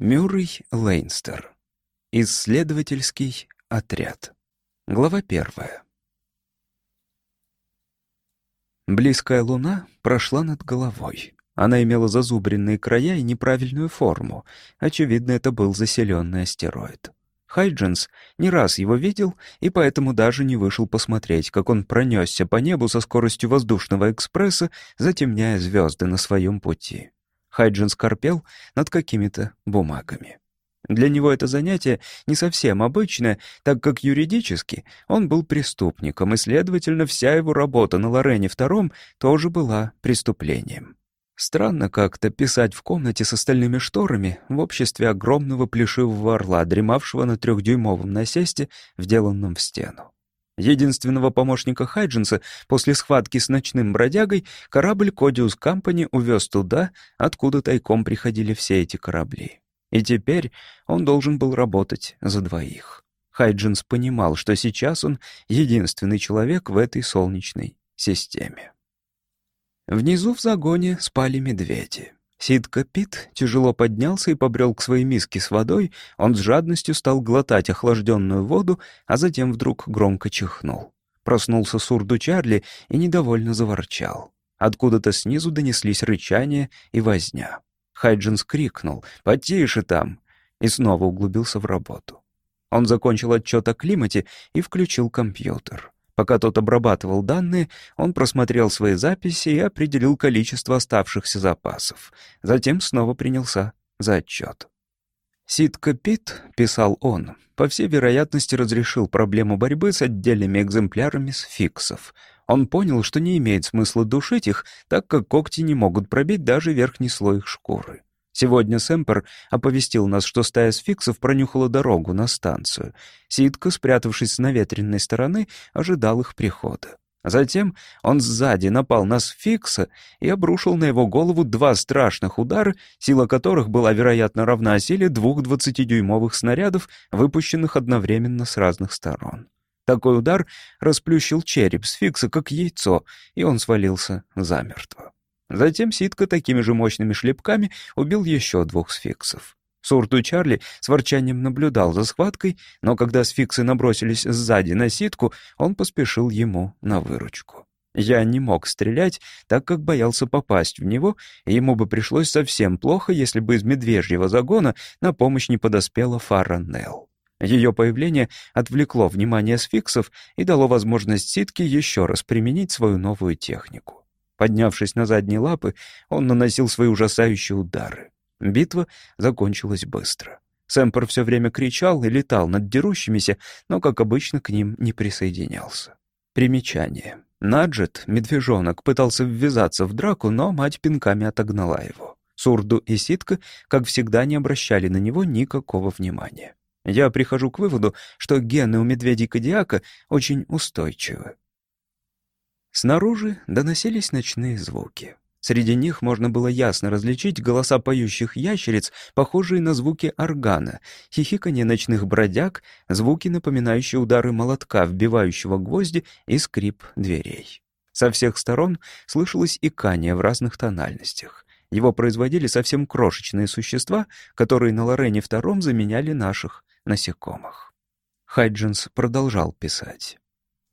Мюррей Лейнстер. Исследовательский отряд. Глава первая. Близкая луна прошла над головой. Она имела зазубренные края и неправильную форму. Очевидно, это был заселенный астероид. Хайджинс не раз его видел и поэтому даже не вышел посмотреть, как он пронесся по небу со скоростью воздушного экспресса, затемняя звезды на своем пути. Хайджин скорпел над какими-то бумагами. Для него это занятие не совсем обычное, так как юридически он был преступником, и, следовательно, вся его работа на Лорене II тоже была преступлением. Странно как-то писать в комнате с остальными шторами в обществе огромного плешивого орла, дремавшего на трехдюймовом насесте, вделанном в стену. Единственного помощника Хайджинса после схватки с ночным бродягой корабль «Кодиус Кампани» увез туда, откуда тайком приходили все эти корабли. И теперь он должен был работать за двоих. Хайджинс понимал, что сейчас он единственный человек в этой солнечной системе. Внизу в загоне спали медведи. Сидка Пит тяжело поднялся и побрел к своей миске с водой. Он с жадностью стал глотать охлажденную воду, а затем вдруг громко чихнул. Проснулся Сурду Чарли и недовольно заворчал. Откуда-то снизу донеслись рычания и возня. Хайджинс крикнул «Потише там!» и снова углубился в работу. Он закончил отчет о климате и включил компьютер. Пока тот обрабатывал данные, он просмотрел свои записи и определил количество оставшихся запасов. Затем снова принялся за отчет. «Ситка Пит», — писал он, — «по всей вероятности разрешил проблему борьбы с отдельными экземплярами сфиксов. Он понял, что не имеет смысла душить их, так как когти не могут пробить даже верхний слой их шкуры. Сегодня Сэмпер оповестил нас, что стая сфиксов пронюхала дорогу на станцию. Ситка, спрятавшись с наветренной стороны, ожидал их прихода. Затем он сзади напал на сфикса и обрушил на его голову два страшных удара, сила которых была, вероятно, равна силе двух двадцатидюймовых снарядов, выпущенных одновременно с разных сторон. Такой удар расплющил череп сфикса, как яйцо, и он свалился замертво. Затем Ситка такими же мощными шлепками убил еще двух сфиксов. Сурту Чарли с ворчанием наблюдал за схваткой, но когда сфиксы набросились сзади на Ситку, он поспешил ему на выручку. Я не мог стрелять, так как боялся попасть в него, и ему бы пришлось совсем плохо, если бы из медвежьего загона на помощь не подоспела Фара. Ее появление отвлекло внимание сфиксов и дало возможность Ситке еще раз применить свою новую технику. Поднявшись на задние лапы, он наносил свои ужасающие удары. Битва закончилась быстро. Сэмпер все время кричал и летал над дерущимися, но, как обычно, к ним не присоединялся. Примечание. Наджет, медвежонок, пытался ввязаться в драку, но мать пинками отогнала его. Сурду и Ситка, как всегда, не обращали на него никакого внимания. Я прихожу к выводу, что гены у медведей Кадиака очень устойчивы. Снаружи доносились ночные звуки. Среди них можно было ясно различить голоса поющих ящериц, похожие на звуки органа, хихиканье ночных бродяг, звуки, напоминающие удары молотка, вбивающего гвозди, и скрип дверей. Со всех сторон слышалось икание в разных тональностях. Его производили совсем крошечные существа, которые на Лорене II заменяли наших насекомых. Хайджинс продолжал писать.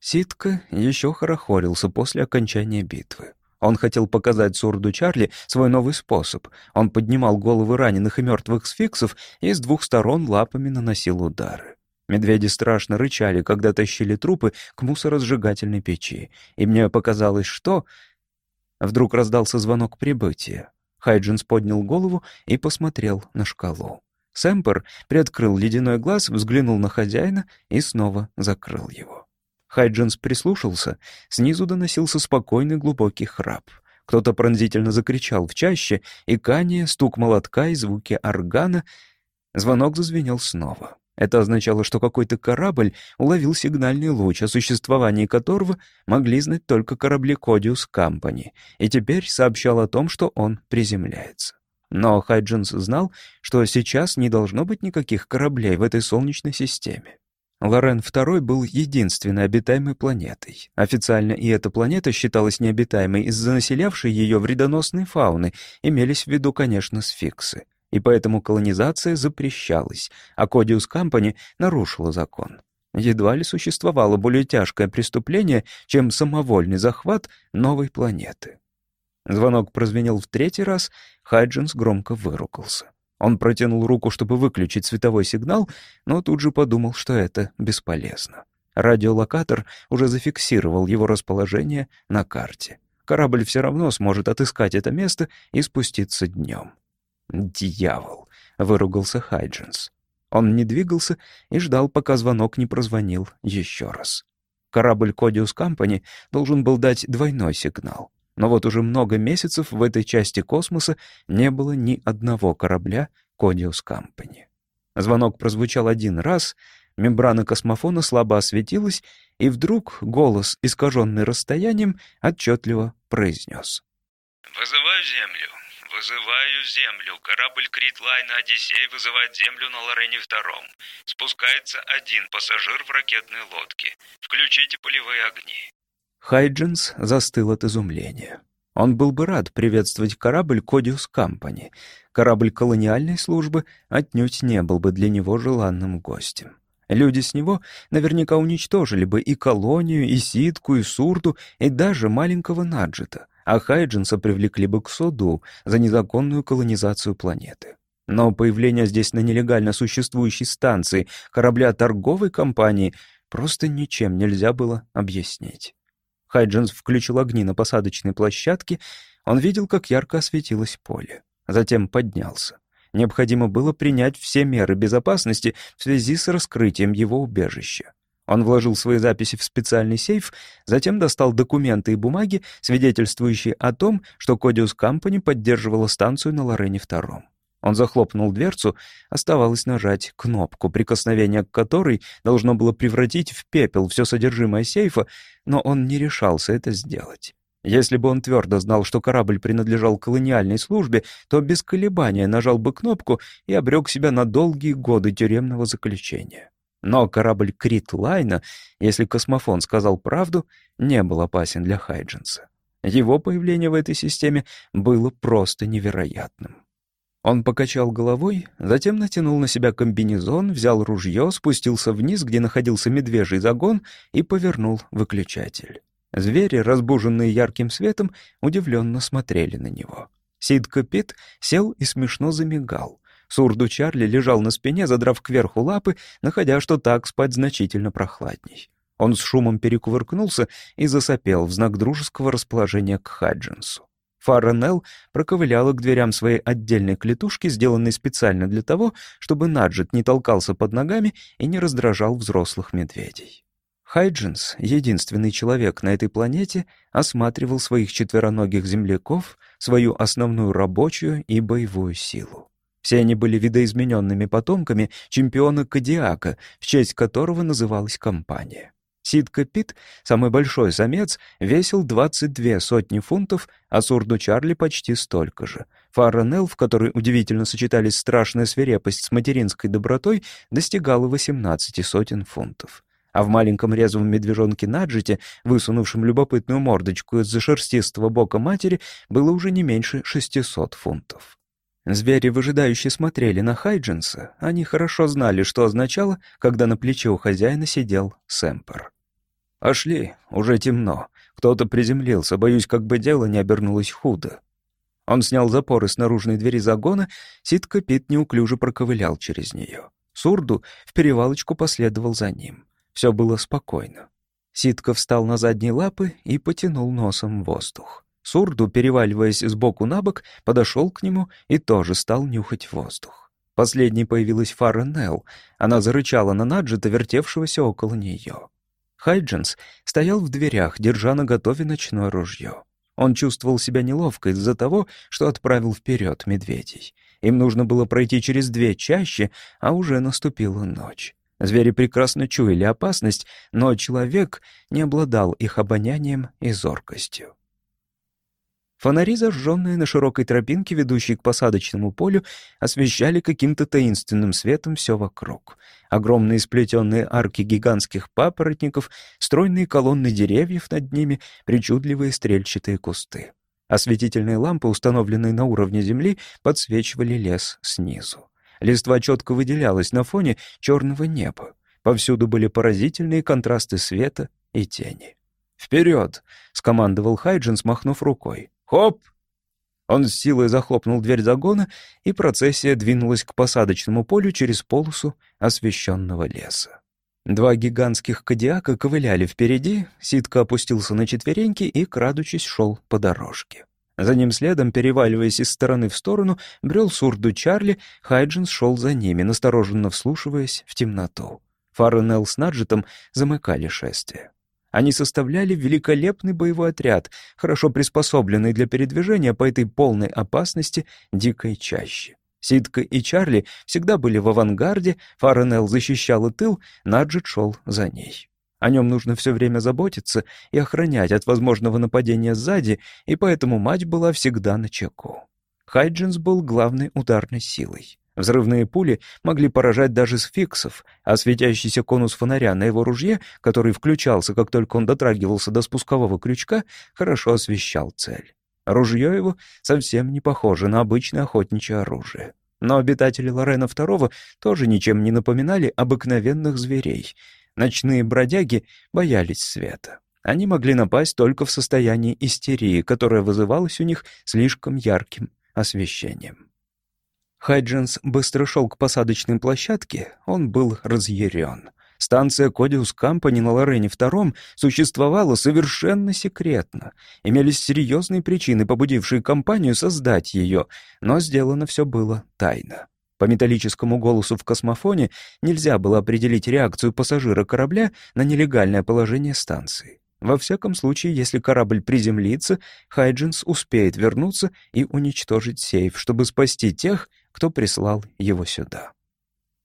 Ситка еще хорохорился после окончания битвы. Он хотел показать Сурду Чарли свой новый способ. Он поднимал головы раненых и мертвых сфиксов и с двух сторон лапами наносил удары. Медведи страшно рычали, когда тащили трупы к мусоросжигательной печи. И мне показалось, что... Вдруг раздался звонок прибытия. Хайджинс поднял голову и посмотрел на шкалу. Сэмпер приоткрыл ледяной глаз, взглянул на хозяина и снова закрыл его. Хайджинс прислушался. Снизу доносился спокойный глубокий храп. Кто-то пронзительно закричал в чаще, и кание, стук молотка и звуки органа. Звонок зазвенел снова. Это означало, что какой-то корабль уловил сигнальный луч, о существовании которого могли знать только корабли Кодиус Кампани, и теперь сообщал о том, что он приземляется. Но Хайджинс знал, что сейчас не должно быть никаких кораблей в этой солнечной системе. Лорен II был единственной обитаемой планетой. Официально и эта планета считалась необитаемой из-за населявшей ее вредоносной фауны, имелись в виду, конечно, сфиксы. и поэтому колонизация запрещалась, а Кодиус Кампани нарушила закон. Едва ли существовало более тяжкое преступление, чем самовольный захват новой планеты. Звонок прозвенел в третий раз, Хайджинс громко выругался. Он протянул руку, чтобы выключить световой сигнал, но тут же подумал, что это бесполезно. Радиолокатор уже зафиксировал его расположение на карте. Корабль все равно сможет отыскать это место и спуститься днем. «Дьявол!» — выругался Хайджинс. Он не двигался и ждал, пока звонок не прозвонил еще раз. Корабль Кодиус Компани должен был дать двойной сигнал. Но вот уже много месяцев в этой части космоса не было ни одного корабля Кодиус Компани. Звонок прозвучал один раз, мембрана космофона слабо осветилась, и вдруг голос, искаженный расстоянием, отчетливо произнес. «Вызываю Землю. Вызываю Землю. Корабль Критлайна «Одиссей» вызывает Землю на Лорене втором. Спускается один пассажир в ракетной лодке. Включите полевые огни». Хайджинс застыл от изумления. Он был бы рад приветствовать корабль «Кодиус Компани». Корабль колониальной службы отнюдь не был бы для него желанным гостем. Люди с него наверняка уничтожили бы и колонию, и ситку, и Сурду, и даже маленького Наджита, а Хайджинса привлекли бы к суду за незаконную колонизацию планеты. Но появление здесь на нелегально существующей станции корабля торговой компании просто ничем нельзя было объяснить. Хайджинс включил огни на посадочной площадке. Он видел, как ярко осветилось поле. Затем поднялся. Необходимо было принять все меры безопасности в связи с раскрытием его убежища. Он вложил свои записи в специальный сейф, затем достал документы и бумаги, свидетельствующие о том, что Кодиус Компани поддерживала станцию на Лорене II. Он захлопнул дверцу, оставалось нажать кнопку, прикосновение к которой должно было превратить в пепел все содержимое сейфа, но он не решался это сделать. Если бы он твердо знал, что корабль принадлежал колониальной службе, то без колебания нажал бы кнопку и обрек себя на долгие годы тюремного заключения. Но корабль Крит Лайна, если космофон сказал правду, не был опасен для Хайджинса. Его появление в этой системе было просто невероятным. Он покачал головой, затем натянул на себя комбинезон, взял ружье, спустился вниз, где находился медвежий загон, и повернул выключатель. Звери, разбуженные ярким светом, удивленно смотрели на него. Сидка Пит сел и смешно замигал. Сурду Чарли лежал на спине, задрав кверху лапы, находя, что так спать значительно прохладней. Он с шумом перекувыркнулся и засопел в знак дружеского расположения к Хаджинсу. Фара Нелл проковыляла к дверям своей отдельной клетушки, сделанной специально для того, чтобы Наджет не толкался под ногами и не раздражал взрослых медведей. Хайджинс, единственный человек на этой планете, осматривал своих четвероногих земляков, свою основную рабочую и боевую силу. Все они были видоизмененными потомками чемпиона Кадиака, в честь которого называлась компания. Сидка Пит, самый большой самец, весил 22 сотни фунтов, а Сурду Чарли почти столько же. Фарранелл, в которой удивительно сочетались страшная свирепость с материнской добротой, достигала 18 сотен фунтов. А в маленьком резвом медвежонке Наджите, высунувшем любопытную мордочку из-за шерстистого бока матери, было уже не меньше 600 фунтов. Звери выжидающе смотрели на Хайджинса. Они хорошо знали, что означало, когда на плече у хозяина сидел Сэмпер. «Пошли, уже темно. Кто-то приземлился, боюсь, как бы дело не обернулось худо». Он снял запоры с наружной двери загона, Ситка Пит неуклюже проковылял через нее. Сурду в перевалочку последовал за ним. Все было спокойно. Ситка встал на задние лапы и потянул носом воздух. Сурду, переваливаясь с боку на бок, подошел к нему и тоже стал нюхать воздух. Последней появилась Фара Нелл. Она зарычала на Наджета, вертевшегося около нее. Хайджинс стоял в дверях, держа на готове ночное ружье. Он чувствовал себя неловко из-за того, что отправил вперед медведей. Им нужно было пройти через две чаще, а уже наступила ночь. Звери прекрасно чуяли опасность, но человек не обладал их обонянием и зоркостью. Фонари, зажженные на широкой тропинке, ведущей к посадочному полю, освещали каким-то таинственным светом все вокруг. Огромные сплетенные арки гигантских папоротников, стройные колонны деревьев над ними, причудливые стрельчатые кусты. Осветительные лампы, установленные на уровне земли, подсвечивали лес снизу. Листва четко выделялась на фоне черного неба. Повсюду были поразительные контрасты света и тени. «Вперед!» — скомандовал Хайджин, смахнув рукой. «Хоп!» Он с силой захлопнул дверь загона, и процессия двинулась к посадочному полю через полосу освещенного леса. Два гигантских кадиака ковыляли впереди, Ситка опустился на четвереньки и, крадучись, шел по дорожке. За ним следом, переваливаясь из стороны в сторону, брел сурду Чарли, Хайджинс шел за ними, настороженно вслушиваясь в темноту. Фарренелл с Наджетом замыкали шествие. Они составляли великолепный боевой отряд, хорошо приспособленный для передвижения по этой полной опасности дикой чаще. Ситка и Чарли всегда были в авангарде, Фарренелл защищала тыл, Наджет шел за ней. О нем нужно все время заботиться и охранять от возможного нападения сзади, и поэтому мать была всегда на чеку. Хайджинс был главной ударной силой. Взрывные пули могли поражать даже сфиксов, а светящийся конус фонаря на его ружье, который включался, как только он дотрагивался до спускового крючка, хорошо освещал цель. Ружье его совсем не похоже на обычное охотничье оружие. Но обитатели Лорена II тоже ничем не напоминали обыкновенных зверей. Ночные бродяги боялись света. Они могли напасть только в состоянии истерии, которая вызывалась у них слишком ярким освещением. Хайдженс быстро шел к посадочной площадке, он был разъярен. Станция Кодиус Кампани на Лорене II существовала совершенно секретно. Имелись серьезные причины, побудившие компанию создать ее, но сделано все было тайно. По металлическому голосу в космофоне нельзя было определить реакцию пассажира корабля на нелегальное положение станции. Во всяком случае, если корабль приземлится, Хайджинс успеет вернуться и уничтожить сейф, чтобы спасти тех, кто прислал его сюда.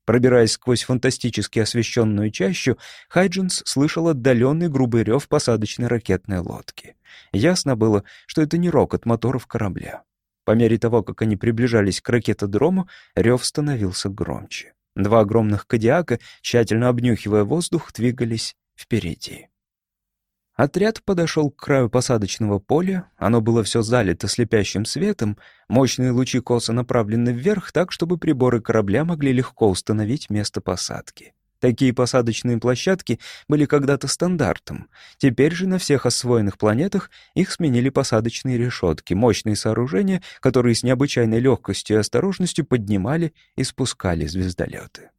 Пробираясь сквозь фантастически освещенную чащу, Хайджинс слышал отдаленный грубый рев посадочной ракетной лодки. Ясно было, что это не рокот моторов корабля. По мере того, как они приближались к ракетодрому, рев становился громче. Два огромных кадиака, тщательно обнюхивая воздух, двигались впереди. Отряд подошел к краю посадочного поля, оно было все залито слепящим светом, мощные лучи косо направлены вверх так, чтобы приборы корабля могли легко установить место посадки. Такие посадочные площадки были когда-то стандартом. Теперь же на всех освоенных планетах их сменили посадочные решетки, мощные сооружения, которые с необычайной легкостью и осторожностью поднимали и спускали звездолеты.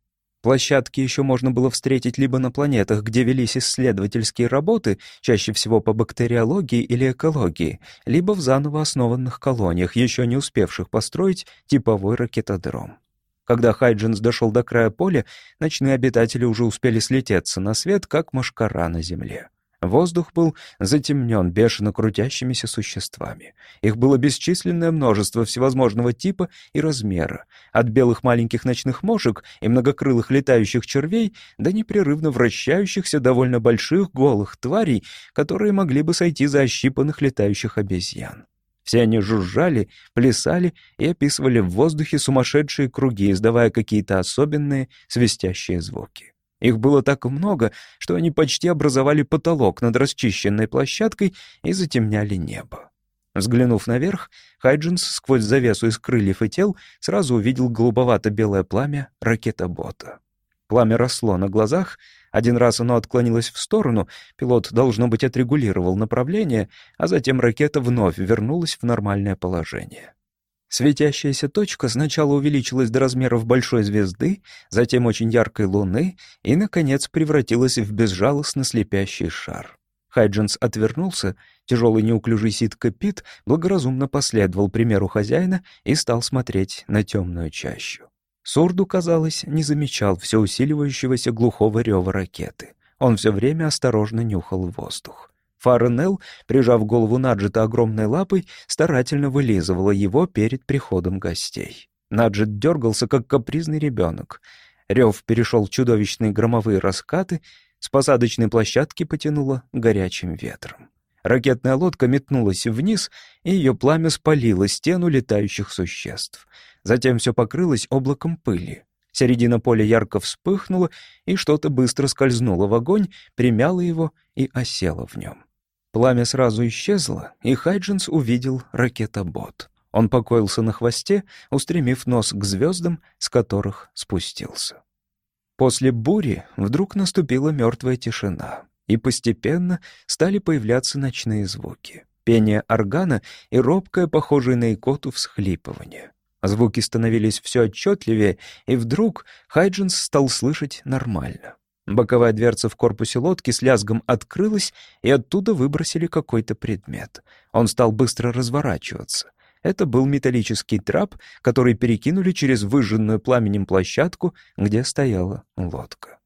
Площадки еще можно было встретить либо на планетах, где велись исследовательские работы, чаще всего по бактериологии или экологии, либо в заново основанных колониях, еще не успевших построить типовой ракетодром. Когда Хайджинс дошел до края поля, ночные обитатели уже успели слететься на свет, как машкара на земле. Воздух был затемнен бешено крутящимися существами. Их было бесчисленное множество всевозможного типа и размера, от белых маленьких ночных мошек и многокрылых летающих червей до непрерывно вращающихся довольно больших голых тварей, которые могли бы сойти за ощипанных летающих обезьян. Все они жужжали, плясали и описывали в воздухе сумасшедшие круги, издавая какие-то особенные свистящие звуки. Их было так много, что они почти образовали потолок над расчищенной площадкой и затемняли небо. Взглянув наверх, Хайджинс сквозь завесу из крыльев и тел сразу увидел голубовато-белое пламя ракетобота. Пламя росло на глазах, один раз оно отклонилось в сторону, пилот, должно быть, отрегулировал направление, а затем ракета вновь вернулась в нормальное положение. Светящаяся точка сначала увеличилась до размеров большой звезды, затем очень яркой луны и, наконец, превратилась в безжалостно слепящий шар. Хайджинс отвернулся, тяжелый неуклюжий ситка Пит благоразумно последовал примеру хозяина и стал смотреть на темную чащу. Сурду, казалось, не замечал все усиливающегося глухого рева ракеты. Он все время осторожно нюхал воздух. Фарренелл, прижав голову Наджета огромной лапой, старательно вылизывала его перед приходом гостей. Наджет дергался, как капризный ребенок. Рев перешел в чудовищные громовые раскаты, с посадочной площадки потянуло горячим ветром. Ракетная лодка метнулась вниз, и ее пламя спалило стену летающих существ. Затем все покрылось облаком пыли. Середина поля ярко вспыхнула, и что-то быстро скользнуло в огонь, примяло его и осело в нем. Пламя сразу исчезло, и Хайджинс увидел ракетобот. Он покоился на хвосте, устремив нос к звездам, с которых спустился. После бури вдруг наступила мертвая тишина, и постепенно стали появляться ночные звуки. Пение органа и робкое, похожее на икоту, всхлипывание. Звуки становились все отчетливее, и вдруг Хайджинс стал слышать нормально. Боковая дверца в корпусе лодки с лязгом открылась, и оттуда выбросили какой-то предмет. Он стал быстро разворачиваться. Это был металлический трап, который перекинули через выжженную пламенем площадку, где стояла лодка.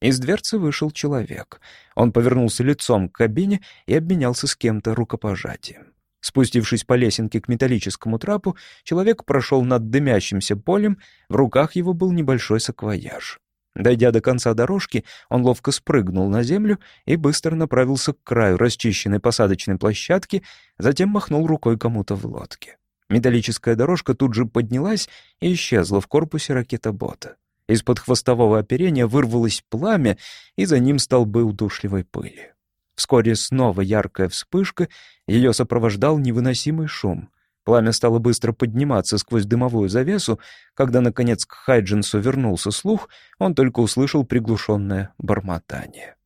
Из дверцы вышел человек. Он повернулся лицом к кабине и обменялся с кем-то рукопожатием. Спустившись по лесенке к металлическому трапу, человек прошел над дымящимся полем, в руках его был небольшой саквояж. Дойдя до конца дорожки, он ловко спрыгнул на землю и быстро направился к краю расчищенной посадочной площадки, затем махнул рукой кому-то в лодке. Металлическая дорожка тут же поднялась и исчезла в корпусе ракетобота. Из-под хвостового оперения вырвалось пламя, и за ним столбы удушливой пыли. Вскоре снова яркая вспышка, ее сопровождал невыносимый шум — Пламя стало быстро подниматься сквозь дымовую завесу. Когда, наконец, к Хайджинсу вернулся слух, он только услышал приглушенное бормотание.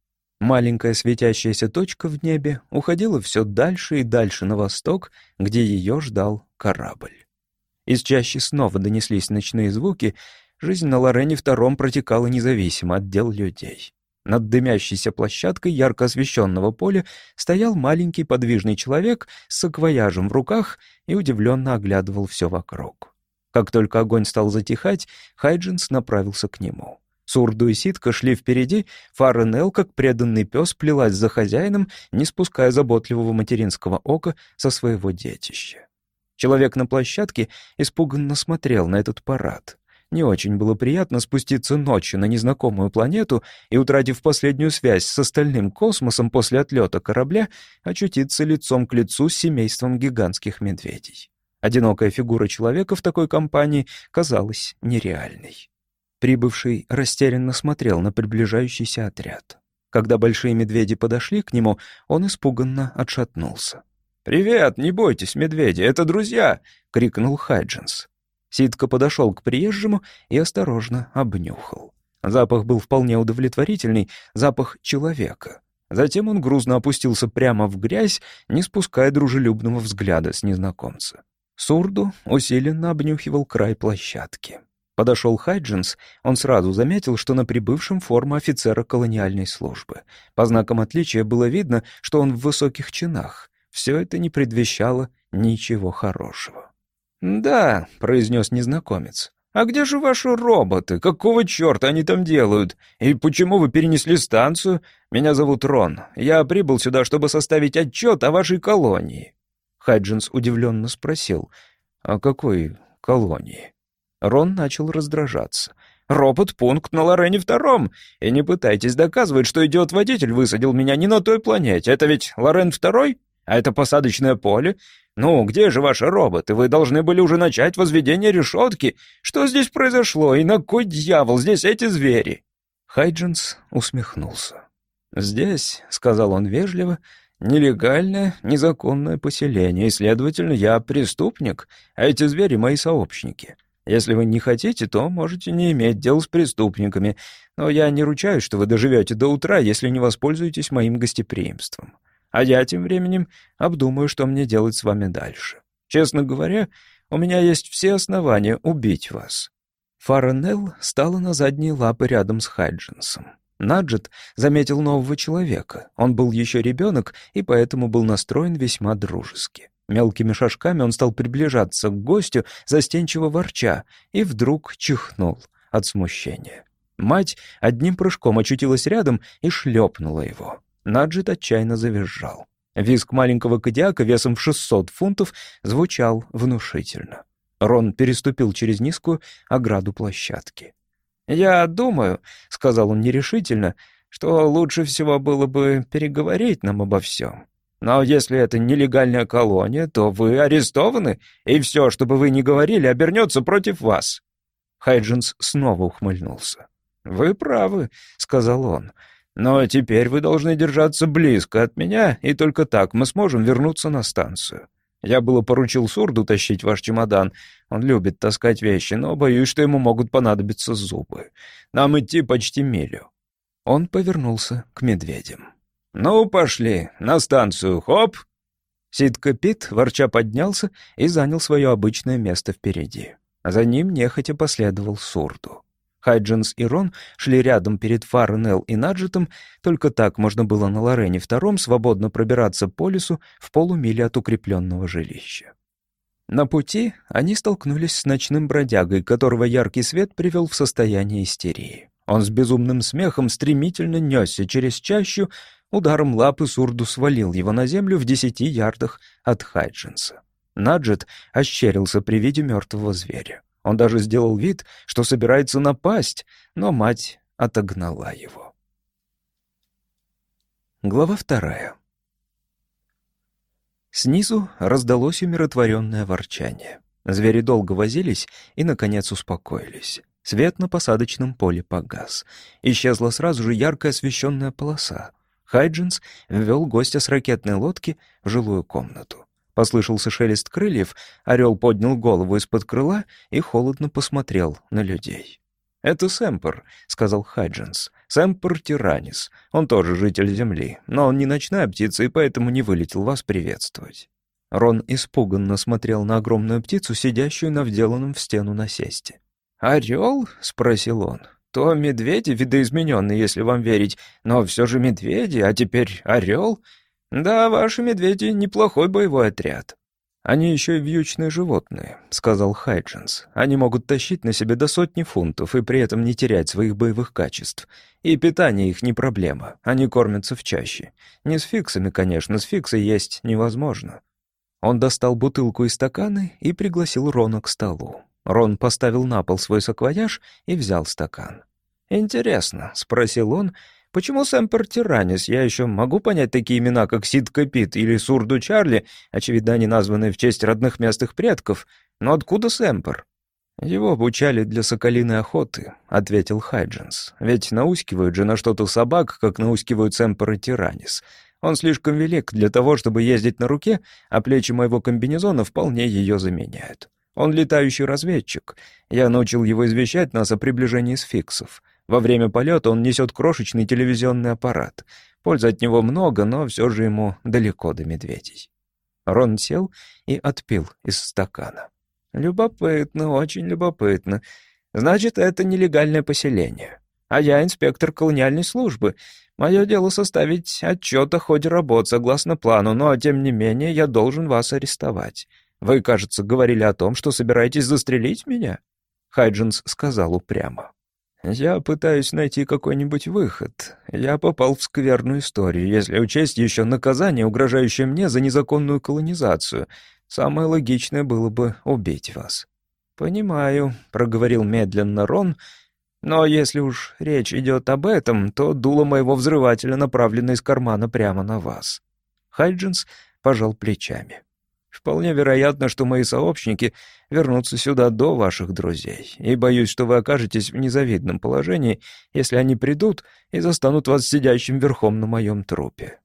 Маленькая светящаяся точка в небе уходила все дальше и дальше на восток, где ее ждал корабль. Из чащи снова донеслись ночные звуки. Жизнь на Лорене втором протекала независимо от дел людей. Над дымящейся площадкой ярко освещенного поля стоял маленький подвижный человек с саквояжем в руках и удивленно оглядывал все вокруг. Как только огонь стал затихать, Хайджинс направился к нему. Сурду и Ситка шли впереди, Фарренел, как преданный пес, плелась за хозяином, не спуская заботливого материнского ока со своего детища. Человек на площадке испуганно смотрел на этот парад. Не очень было приятно спуститься ночью на незнакомую планету и, утратив последнюю связь с остальным космосом после отлета корабля, очутиться лицом к лицу с семейством гигантских медведей. Одинокая фигура человека в такой компании казалась нереальной. Прибывший растерянно смотрел на приближающийся отряд. Когда большие медведи подошли к нему, он испуганно отшатнулся. «Привет, не бойтесь, медведи, это друзья!» — крикнул Хайджинс. Ситка подошел к приезжему и осторожно обнюхал. Запах был вполне удовлетворительный, запах человека. Затем он грузно опустился прямо в грязь, не спуская дружелюбного взгляда с незнакомца. Сурду усиленно обнюхивал край площадки. Подошел Хайджинс, он сразу заметил, что на прибывшем форма офицера колониальной службы. По знакам отличия было видно, что он в высоких чинах. Все это не предвещало ничего хорошего. «Да», — произнес незнакомец. «А где же ваши роботы? Какого черта они там делают? И почему вы перенесли станцию? Меня зовут Рон. Я прибыл сюда, чтобы составить отчет о вашей колонии». Хайджинс удивленно спросил, «О какой колонии?» Рон начал раздражаться. «Робот-пункт на Лорене Втором. И не пытайтесь доказывать, что идиот-водитель высадил меня не на той планете. Это ведь Лорен Второй? А это посадочное поле? «Ну, где же ваши роботы? Вы должны были уже начать возведение решетки. Что здесь произошло? И на кой дьявол здесь эти звери?» Хайджинс усмехнулся. «Здесь», — сказал он вежливо, — «нелегальное, незаконное поселение, и, следовательно, я преступник, а эти звери — мои сообщники. Если вы не хотите, то можете не иметь дел с преступниками, но я не ручаюсь, что вы доживете до утра, если не воспользуетесь моим гостеприимством. А я тем временем обдумаю, что мне делать с вами дальше. Честно говоря, у меня есть все основания убить вас». Фаранелл стала на задние лапы рядом с Хайджинсом. Наджет заметил нового человека. Он был еще ребенок и поэтому был настроен весьма дружески. Мелкими шажками он стал приближаться к гостю, застенчиво ворча, и вдруг чихнул от смущения. Мать одним прыжком очутилась рядом и шлепнула его. Наджит отчаянно завизжал. Визг маленького кодиака весом в 600 фунтов звучал внушительно. Рон переступил через низкую ограду площадки. «Я думаю», — сказал он нерешительно, «что лучше всего было бы переговорить нам обо всем. Но если это нелегальная колония, то вы арестованы, и все, что бы вы ни говорили, обернется против вас». Хайджинс снова ухмыльнулся. «Вы правы», — сказал он. Но теперь вы должны держаться близко от меня, и только так мы сможем вернуться на станцию. Я было поручил Сурду тащить ваш чемодан. Он любит таскать вещи, но боюсь, что ему могут понадобиться зубы. Нам идти почти милю». Он повернулся к медведям. «Ну, пошли, на станцию, хоп!» Ситка Пит, ворча, поднялся и занял свое обычное место впереди. За ним нехотя последовал Сурду. Хайджинс и Рон шли рядом перед Фарнелл и Наджетом, только так можно было на Лорене втором свободно пробираться по лесу в полумиле от укрепленного жилища. На пути они столкнулись с ночным бродягой, которого яркий свет привел в состояние истерии. Он с безумным смехом стремительно несся через чащу, ударом лапы Сурду свалил его на землю в десяти ярдах от Хайджинса. Наджет ощерился при виде мертвого зверя. Он даже сделал вид, что собирается напасть, но мать отогнала его. Глава вторая. Снизу раздалось умиротворенное ворчание. Звери долго возились и, наконец, успокоились. Свет на посадочном поле погас. Исчезла сразу же ярко освещенная полоса. Хайджинс ввел гостя с ракетной лодки в жилую комнату. Послышался шелест крыльев, орел поднял голову из-под крыла и холодно посмотрел на людей. «Это Сэмпер», — сказал Хайджинс. «Сэмпер Тиранис. Он тоже житель Земли, но он не ночная птица и поэтому не вылетел вас приветствовать». Рон испуганно смотрел на огромную птицу, сидящую на вделанном в стену насесте. «Орел?» — спросил он. «То медведи видоизмененные, если вам верить, но все же медведи, а теперь орел? «Да, ваши медведи — неплохой боевой отряд». «Они еще и вьючные животные», — сказал Хайджинс. «Они могут тащить на себе до сотни фунтов и при этом не терять своих боевых качеств. И питание их не проблема, они кормятся в чаще. Не с фиксами, конечно, с фиксой есть невозможно». Он достал бутылку и стаканы и пригласил Рона к столу. Рон поставил на пол свой саквояж и взял стакан. «Интересно», — спросил он, Почему Сэмпер Тиранис? Я еще могу понять такие имена, как Ситка Пит или Сурду Чарли, очевидно, они названы в честь родных мест их предков. Но откуда Сэмпер? «Его обучали для соколиной охоты», — ответил Хайджинс. «Ведь натаскивают же на что-то собак, как натаскивают Сэмпер и Тиранис. Он слишком велик для того, чтобы ездить на руке, а плечи моего комбинезона вполне ее заменяют. Он летающий разведчик. Я научил его извещать нас о приближении сфиксов. Во время полета он несет крошечный телевизионный аппарат. Пользы от него много, но все же ему далеко до медведей. Рон сел и отпил из стакана. «Любопытно, очень любопытно. Значит, это нелегальное поселение. А я инспектор колониальной службы. Мое дело составить отчет о ходе работ согласно плану, но, тем не менее, я должен вас арестовать. Вы, кажется, говорили о том, что собираетесь застрелить меня?» Хайджинс сказал упрямо. Я пытаюсь найти какой-нибудь выход. Я попал в скверную историю, если учесть еще наказание, угрожающее мне за незаконную колонизацию. Самое логичное было бы убить вас». «Понимаю», — проговорил медленно Рон, «но если уж речь идет об этом, то дуло моего взрывателя направлено из кармана прямо на вас». Хайджинс пожал плечами. Вполне вероятно, что мои сообщники вернутся сюда до ваших друзей, и боюсь, что вы окажетесь в незавидном положении, если они придут и застанут вас сидящим верхом на моем трупе».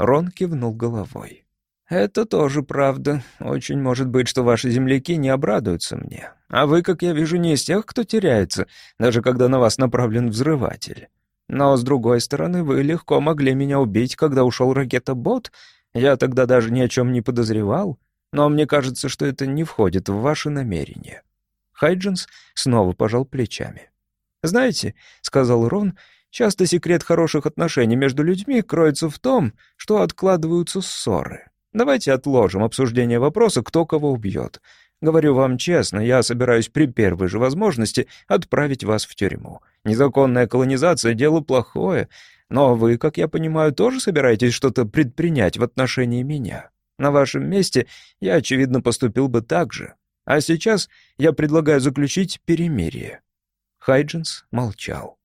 Рон кивнул головой. «Это тоже правда. Очень может быть, что ваши земляки не обрадуются мне. А вы, как я вижу, не из тех, кто теряется, даже когда на вас направлен взрыватель. Но, с другой стороны, вы легко могли меня убить, когда ушел ракета-бот. Я тогда даже ни о чем не подозревал. Но мне кажется, что это не входит в ваши намерения». Хайджинс снова пожал плечами. «Знаете», — сказал Рон, — «часто секрет хороших отношений между людьми кроется в том, что откладываются ссоры. Давайте отложим обсуждение вопроса, кто кого убьет. Говорю вам честно, я собираюсь при первой же возможности отправить вас в тюрьму. Незаконная колонизация — дело плохое, но вы, как я понимаю, тоже собираетесь что-то предпринять в отношении меня. На вашем месте я, очевидно, поступил бы так же. А сейчас я предлагаю заключить перемирие». Хайджинс молчал.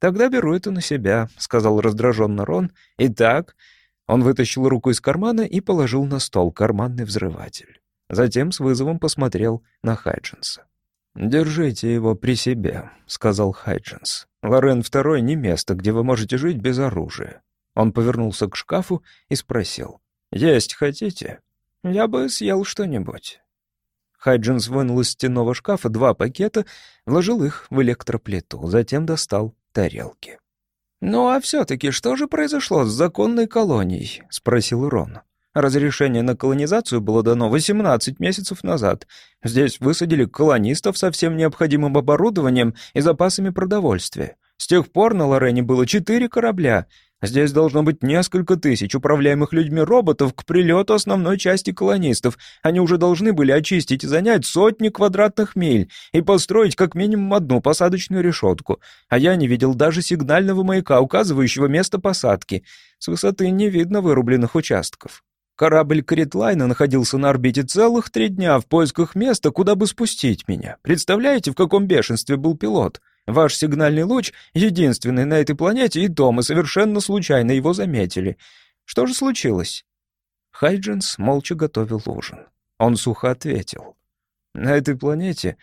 «Тогда беру это на себя», — сказал раздраженно Рон. «Итак...» Он вытащил руку из кармана и положил на стол карманный взрыватель. Затем с вызовом посмотрел на Хайджинса. «Держите его при себе», — сказал Хайджинс. Лорен II не место, где вы можете жить без оружия. Он повернулся к шкафу и спросил. «Есть хотите? Я бы съел что-нибудь». Хайджинс вынул из стенного шкафа два пакета, вложил их в электроплиту, затем достал тарелки. «Ну а все-таки что же произошло с законной колонией?» — спросил Рон. Разрешение на колонизацию было дано 18 месяцев назад. Здесь высадили колонистов со всем необходимым оборудованием и запасами продовольствия. С тех пор на Лорене было четыре корабля. Здесь должно быть несколько тысяч управляемых людьми роботов к прилету основной части колонистов. Они уже должны были очистить и занять сотни квадратных миль и построить как минимум одну посадочную решетку. А я не видел даже сигнального маяка, указывающего место посадки. С высоты не видно вырубленных участков. Корабль Критлайна находился на орбите целых три дня в поисках места, куда бы спустить меня. Представляете, в каком бешенстве был пилот? Ваш сигнальный луч — единственный на этой планете, и то мы совершенно случайно его заметили. Что же случилось?» Хайджинс молча готовил ужин. Он сухо ответил. «На этой планете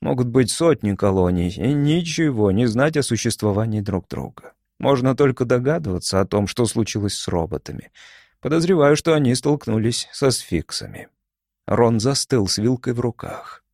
могут быть сотни колоний и ничего не знать о существовании друг друга. Можно только догадываться о том, что случилось с роботами». Подозреваю, что они столкнулись со сфиксами. Рон застыл с вилкой в руках.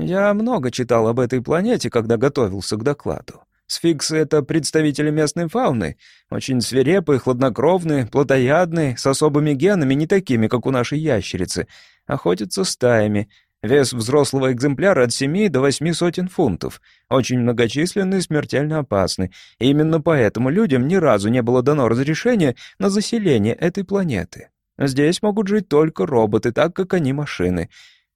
Я много читал об этой планете, когда готовился к докладу. Сфиксы — это представители местной фауны, очень свирепые, хладнокровные, плотоядные, с особыми генами, не такими, как у нашей ящерицы, охотятся стаями, Вес взрослого экземпляра от 7 до 8 сотен фунтов. Очень многочисленный и смертельно опасный. И именно поэтому людям ни разу не было дано разрешение на заселение этой планеты. Здесь могут жить только роботы, так как они машины.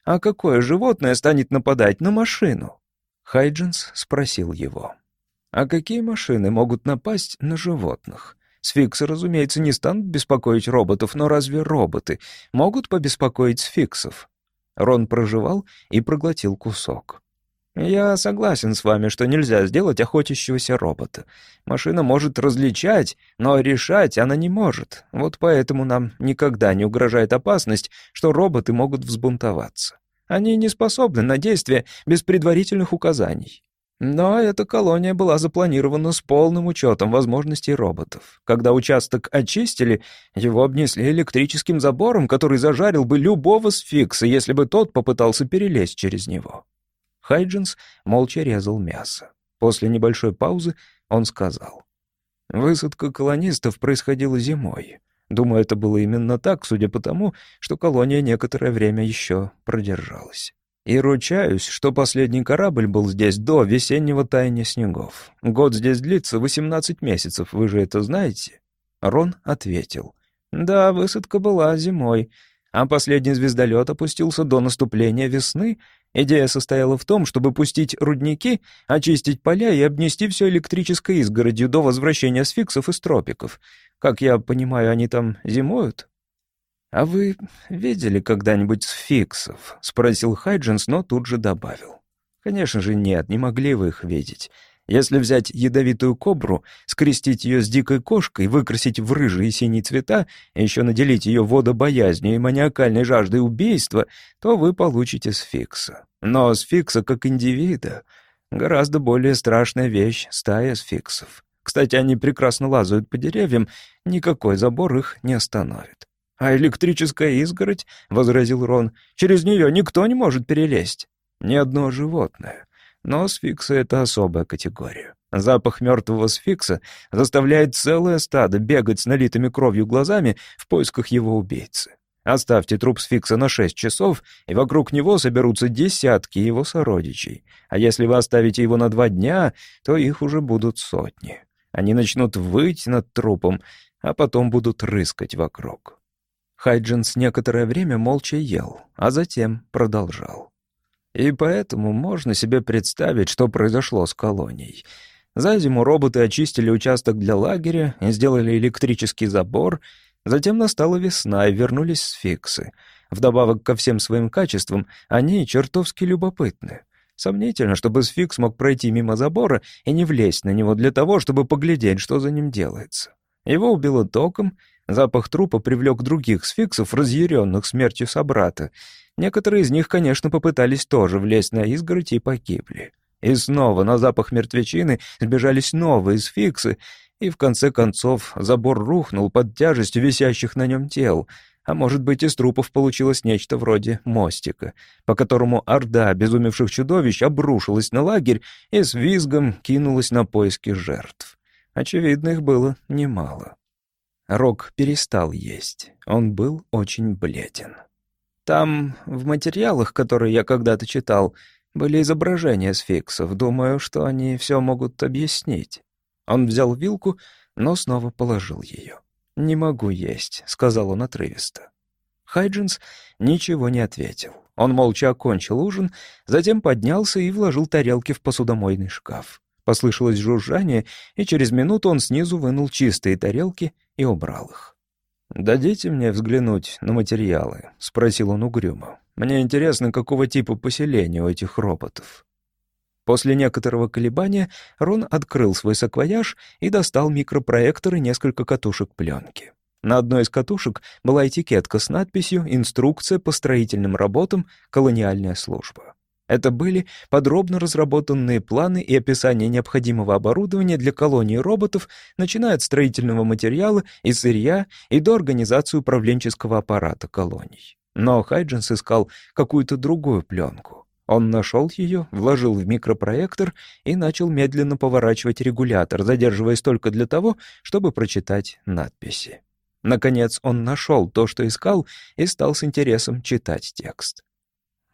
А какое животное станет нападать на машину? Хайджинс спросил его. А какие машины могут напасть на животных? Сфиксы, разумеется, не станут беспокоить роботов, но разве роботы могут побеспокоить сфиксов? Рон проживал и проглотил кусок. «Я согласен с вами, что нельзя сделать охотящегося робота. Машина может различать, но решать она не может. Вот поэтому нам никогда не угрожает опасность, что роботы могут взбунтоваться. Они не способны на действия без предварительных указаний. Но эта колония была запланирована с полным учетом возможностей роботов. Когда участок очистили, его обнесли электрическим забором, который зажарил бы любого сфикса, если бы тот попытался перелезть через него. Хайджинс молча резал мясо. После небольшой паузы он сказал. «Высадка колонистов происходила зимой. Думаю, это было именно так, судя по тому, что колония некоторое время еще продержалась». И ручаюсь, что последний корабль был здесь до весеннего таяния снегов. Год здесь длится 18 месяцев, вы же это знаете?» Рон ответил. «Да, высадка была зимой, а последний звездолет опустился до наступления весны. Идея состояла в том, чтобы пустить рудники, очистить поля и обнести все электрической изгородью до возвращения сфиксов из тропиков. Как я понимаю, они там зимуют?» «А вы видели когда-нибудь сфиксов?» — спросил Хайджинс, но тут же добавил. «Конечно же нет, не могли вы их видеть. Если взять ядовитую кобру, скрестить ее с дикой кошкой, выкрасить в рыжие и синие цвета, и еще наделить ее водобоязнью и маниакальной жаждой убийства, то вы получите сфикса. Но сфикса как индивида — гораздо более страшная вещь — стая сфиксов. Кстати, они прекрасно лазают по деревьям, никакой забор их не остановит. «А электрическая изгородь?» — возразил Рон. «Через нее никто не может перелезть». «Ни одно животное. Но сфиксы — это особая категория. Запах мертвого сфикса заставляет целое стадо бегать с налитыми кровью глазами в поисках его убийцы. Оставьте труп сфикса на шесть часов, и вокруг него соберутся десятки его сородичей. А если вы оставите его на два дня, то их уже будут сотни. Они начнут выть над трупом, а потом будут рыскать вокруг. Хайджинс некоторое время молча ел, а затем продолжал. И поэтому можно себе представить, что произошло с колонией. За зиму роботы очистили участок для лагеря и сделали электрический забор. Затем настала весна, и вернулись сфиксы. Вдобавок ко всем своим качествам, они чертовски любопытны. Сомнительно, чтобы сфикс мог пройти мимо забора и не влезть на него для того, чтобы поглядеть, что за ним делается. Его убило током, Запах трупа привлек других сфиксов, разъяренных смертью собрата. Некоторые из них, конечно, попытались тоже влезть на изгородь и погибли. И снова на запах мертвечины сбежались новые сфиксы, и в конце концов забор рухнул под тяжестью висящих на нем тел, а может быть, из трупов получилось нечто вроде мостика, по которому орда обезумевших чудовищ обрушилась на лагерь и с визгом кинулась на поиски жертв. Очевидно, их было немало. Рок перестал есть. Он был очень бледен. Там, в материалах, которые я когда-то читал, были изображения сфиксов. Думаю, что они все могут объяснить. Он взял вилку, но снова положил ее. «Не могу есть», — сказал он отрывисто. Хайджинс ничего не ответил. Он молча окончил ужин, затем поднялся и вложил тарелки в посудомойный шкаф. Послышалось жужжание, и через минуту он снизу вынул чистые тарелки и убрал их. «Дадите мне взглянуть на материалы?» — спросил он угрюмо. «Мне интересно, какого типа поселения у этих роботов». После некоторого колебания Рон открыл свой саквояж и достал микропроектор и несколько катушек пленки. На одной из катушек была этикетка с надписью «Инструкция по строительным работам. Колониальная служба». Это были подробно разработанные планы и описание необходимого оборудования для колонии роботов, начиная от строительного материала и сырья и до организации управленческого аппарата колоний. Но Хайджинс искал какую-то другую пленку. Он нашел ее, вложил в микропроектор и начал медленно поворачивать регулятор, задерживаясь только для того, чтобы прочитать надписи. Наконец он нашел то, что искал, и стал с интересом читать текст.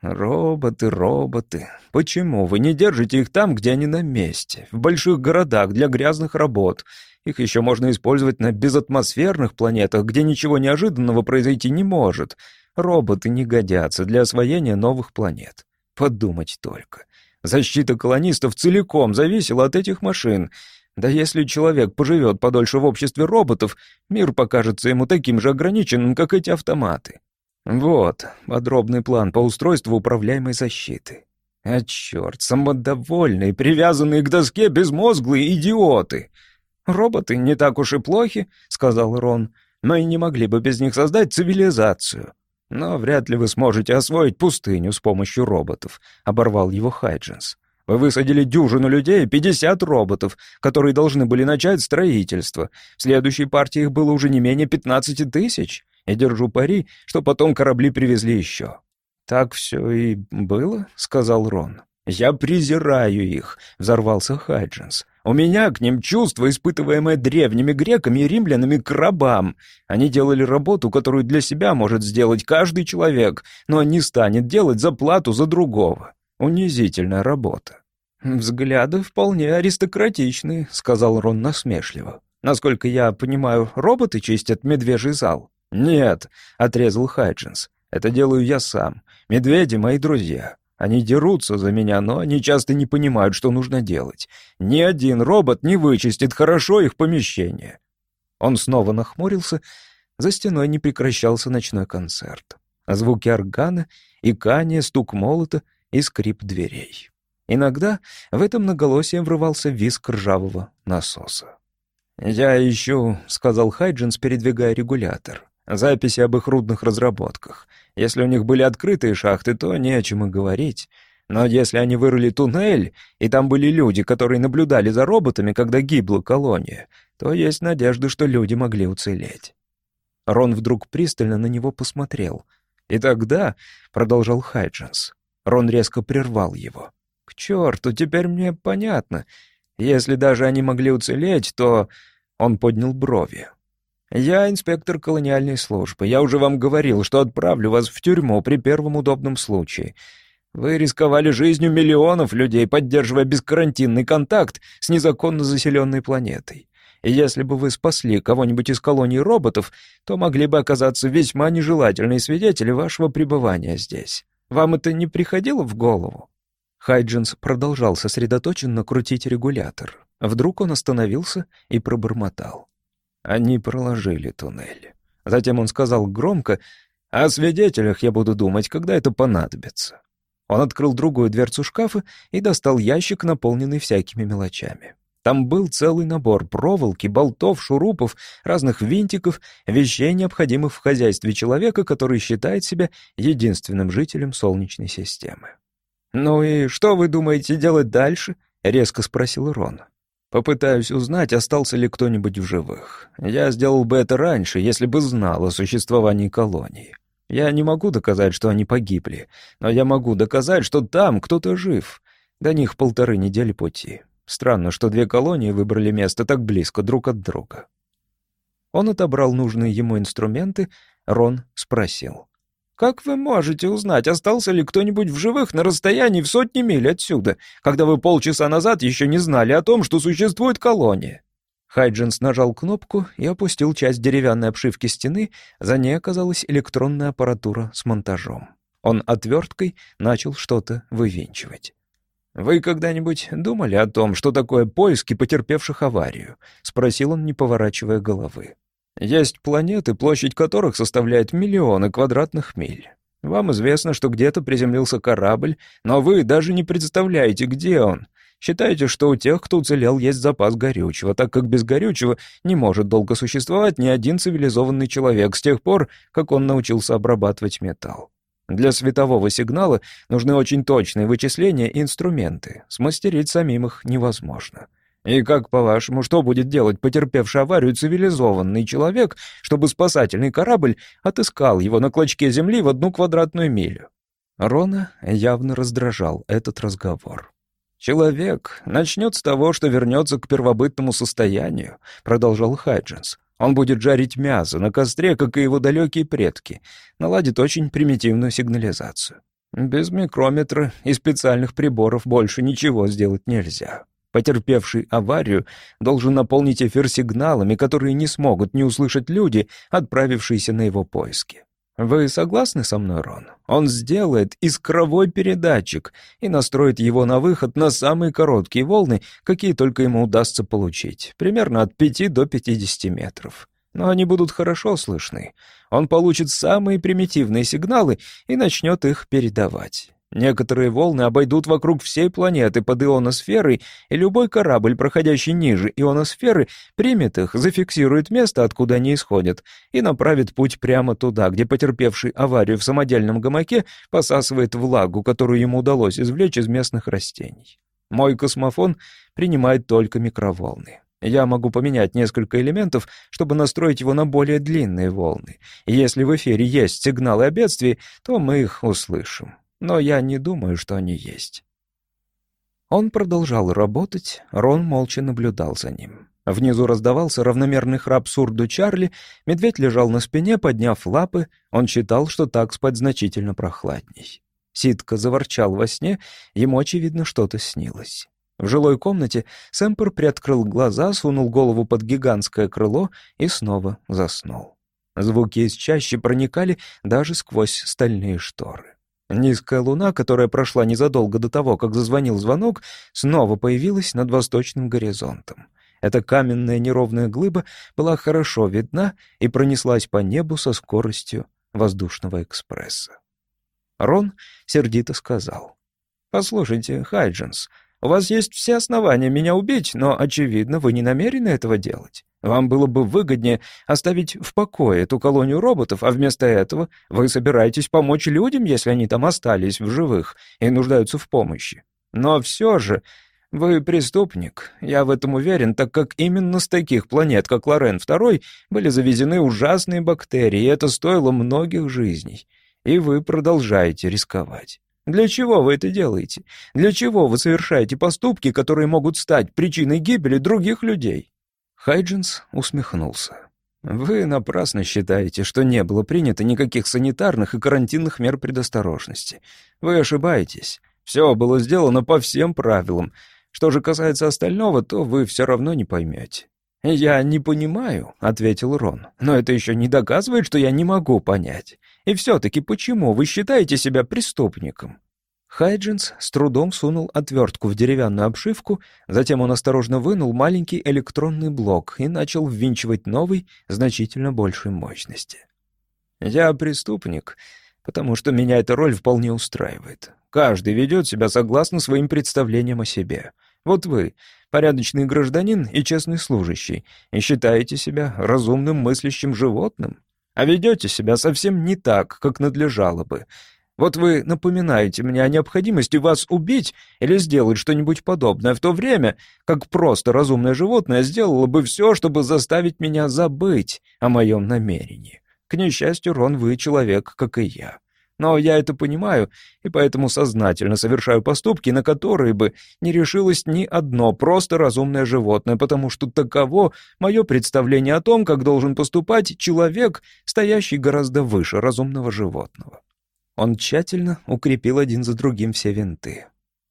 «Роботы, роботы. Почему вы не держите их там, где они на месте? В больших городах для грязных работ. Их еще можно использовать на безатмосферных планетах, где ничего неожиданного произойти не может. Роботы не годятся для освоения новых планет. Подумать только. Защита колонистов целиком зависела от этих машин. Да если человек поживет подольше в обществе роботов, мир покажется ему таким же ограниченным, как эти автоматы. Вот подробный план по устройству управляемой защиты. А черт, самодовольные, привязанные к доске безмозглые идиоты. «Роботы не так уж и плохи», — сказал Рон. «Мы не могли бы без них создать цивилизацию». «Но вряд ли вы сможете освоить пустыню с помощью роботов», — оборвал его Хайджинс. «Вы высадили дюжину людей и пятьдесят роботов, которые должны были начать строительство. В следующей партии их было уже не менее пятнадцати тысяч. И держу пари, что потом корабли привезли еще». «Так все и было», — сказал Рон. «Я презираю их», — взорвался Хайджинс. У меня к ним чувство, испытываемое древними греками и римлянами к рабам. Они делали работу, которую для себя может сделать каждый человек, но не станет делать за плату за другого. Унизительная работа. «Взгляды вполне аристократичные», — сказал Рон насмешливо. «Насколько я понимаю, роботы чистят медвежий зал?» «Нет», — отрезал Хайджинс. «Это делаю я сам. Медведи — мои друзья. Они дерутся за меня, но они часто не понимают, что нужно делать. Ни один робот не вычистит хорошо их помещение. Он снова нахмурился. За стеной не прекращался ночной концерт. Звуки органа, икание, стук молота и скрип дверей. Иногда в это многолосие врывался виск ржавого насоса. «Я ищу», — сказал Хайджинс, передвигая регулятор записи об их рудных разработках. Если у них были открытые шахты, то не о чем и говорить. Но если они вырыли туннель, и там были люди, которые наблюдали за роботами, когда гибла колония, то есть надежда, что люди могли уцелеть. Рон вдруг пристально на него посмотрел. «И тогда», — продолжал Хайджинс, Рон резко прервал его. «К черту, теперь мне понятно. Если даже они могли уцелеть, то...» Он поднял брови. «Я инспектор колониальной службы. Я уже вам говорил, что отправлю вас в тюрьму при первом удобном случае. Вы рисковали жизнью миллионов людей, поддерживая бескарантинный контакт с незаконно заселенной планетой. И если бы вы спасли кого-нибудь из колонии роботов, то могли бы оказаться весьма нежелательные свидетели вашего пребывания здесь. Вам это не приходило в голову?» Хайджинс продолжал сосредоточенно крутить регулятор. Вдруг он остановился и пробормотал. Они проложили туннель. Затем он сказал громко, «О свидетелях я буду думать, когда это понадобится». Он открыл другую дверцу шкафа и достал ящик, наполненный всякими мелочами. Там был целый набор проволоки, болтов, шурупов, разных винтиков, вещей, необходимых в хозяйстве человека, который считает себя единственным жителем Солнечной системы. «Ну и что вы думаете делать дальше?» — резко спросил Рон. «Попытаюсь узнать, остался ли кто-нибудь в живых. Я сделал бы это раньше, если бы знал о существовании колонии. Я не могу доказать, что они погибли, но я могу доказать, что там кто-то жив. До них полторы недели пути. Странно, что две колонии выбрали место так близко друг от друга». Он отобрал нужные ему инструменты, Рон спросил. Как вы можете узнать, остался ли кто-нибудь в живых на расстоянии в сотни миль отсюда, когда вы полчаса назад еще не знали о том, что существует колония?» Хайджинс нажал кнопку и опустил часть деревянной обшивки стены, за ней оказалась электронная аппаратура с монтажом. Он отверткой начал что-то вывинчивать. «Вы когда-нибудь думали о том, что такое поиски потерпевших аварию?» — спросил он, не поворачивая головы. Есть планеты, площадь которых составляет миллионы квадратных миль. Вам известно, что где-то приземлился корабль, но вы даже не представляете, где он. Считаете, что у тех, кто уцелел, есть запас горючего, так как без горючего не может долго существовать ни один цивилизованный человек с тех пор, как он научился обрабатывать металл. Для светового сигнала нужны очень точные вычисления и инструменты. Смастерить самим их невозможно. И как, по-вашему, что будет делать потерпевший аварию цивилизованный человек, чтобы спасательный корабль отыскал его на клочке земли в одну квадратную милю? Рона явно раздражал этот разговор. «Человек начнет с того, что вернется к первобытному состоянию», — продолжал Хайджинс. «Он будет жарить мясо на костре, как и его далекие предки, наладит очень примитивную сигнализацию. Без микрометра и специальных приборов больше ничего сделать нельзя. Потерпевший аварию должен наполнить эфир сигналами, которые не смогут не услышать люди, отправившиеся на его поиски. Вы согласны со мной, Рон? Он сделает искровой передатчик и настроит его на выход на самые короткие волны, какие только ему удастся получить, примерно от 5 до 50 метров. Но они будут хорошо слышны. Он получит самые примитивные сигналы и начнет их передавать. Некоторые волны обойдут вокруг всей планеты под ионосферой, и любой корабль, проходящий ниже ионосферы, примет их, зафиксирует место, откуда они исходят, и направит путь прямо туда, где потерпевший аварию в самодельном гамаке посасывает влагу, которую ему удалось извлечь из местных растений. Мой космофон принимает только микроволны. Я могу поменять несколько элементов, чтобы настроить его на более длинные волны. И если в эфире есть сигналы о бедствии, то мы их услышим но я не думаю, что они есть». Он продолжал работать, Рон молча наблюдал за ним. Внизу раздавался равномерный храп сурду Чарли, медведь лежал на спине, подняв лапы, он считал, что так спать значительно прохладней. Ситка заворчал во сне, ему, очевидно, что-то снилось. В жилой комнате Сэмпер приоткрыл глаза, сунул голову под гигантское крыло и снова заснул. Звуки из чаще проникали даже сквозь стальные шторы. Низкая луна, которая прошла незадолго до того, как зазвонил звонок, снова появилась над восточным горизонтом. Эта каменная неровная глыба была хорошо видна и пронеслась по небу со скоростью воздушного экспресса. Рон сердито сказал. «Послушайте, Хайджинс, у вас есть все основания меня убить, но, очевидно, вы не намерены этого делать. Вам было бы выгоднее оставить в покое эту колонию роботов, а вместо этого вы собираетесь помочь людям, если они там остались в живых и нуждаются в помощи. Но все же вы преступник, я в этом уверен, так как именно с таких планет, как Лорен II, были завезены ужасные бактерии, и это стоило многих жизней. И вы продолжаете рисковать. Для чего вы это делаете? Для чего вы совершаете поступки, которые могут стать причиной гибели других людей?» Хайджинс усмехнулся. «Вы напрасно считаете, что не было принято никаких санитарных и карантинных мер предосторожности. Вы ошибаетесь. Все было сделано по всем правилам. Что же касается остального, то вы все равно не поймете». «Я не понимаю», — ответил Рон, «но это еще не доказывает, что я не могу понять. И все-таки почему вы считаете себя преступником?» Хайджинс с трудом сунул отвертку в деревянную обшивку, затем он осторожно вынул маленький электронный блок и начал ввинчивать новый, значительно большей мощности. «Я преступник, потому что меня эта роль вполне устраивает. Каждый ведет себя согласно своим представлениям о себе. Вот вы — порядочный гражданин и честный служащий, и считаете себя разумным мыслящим животным а ведете себя совсем не так, как надлежало бы. Вот вы напоминаете мне о необходимости вас убить или сделать что-нибудь подобное, в то время как просто разумное животное сделало бы все, чтобы заставить меня забыть о моем намерении. К несчастью, Рон, вы человек, как и я. Но я это понимаю, и поэтому сознательно совершаю поступки, на которые бы не решилось ни одно просто разумное животное, потому что таково мое представление о том, как должен поступать человек, стоящий гораздо выше разумного животного. Он тщательно укрепил один за другим все винты.